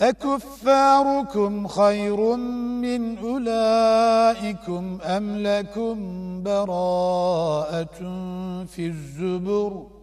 أكفاركم خير من أولئكم أم لكم براءة في الزبر؟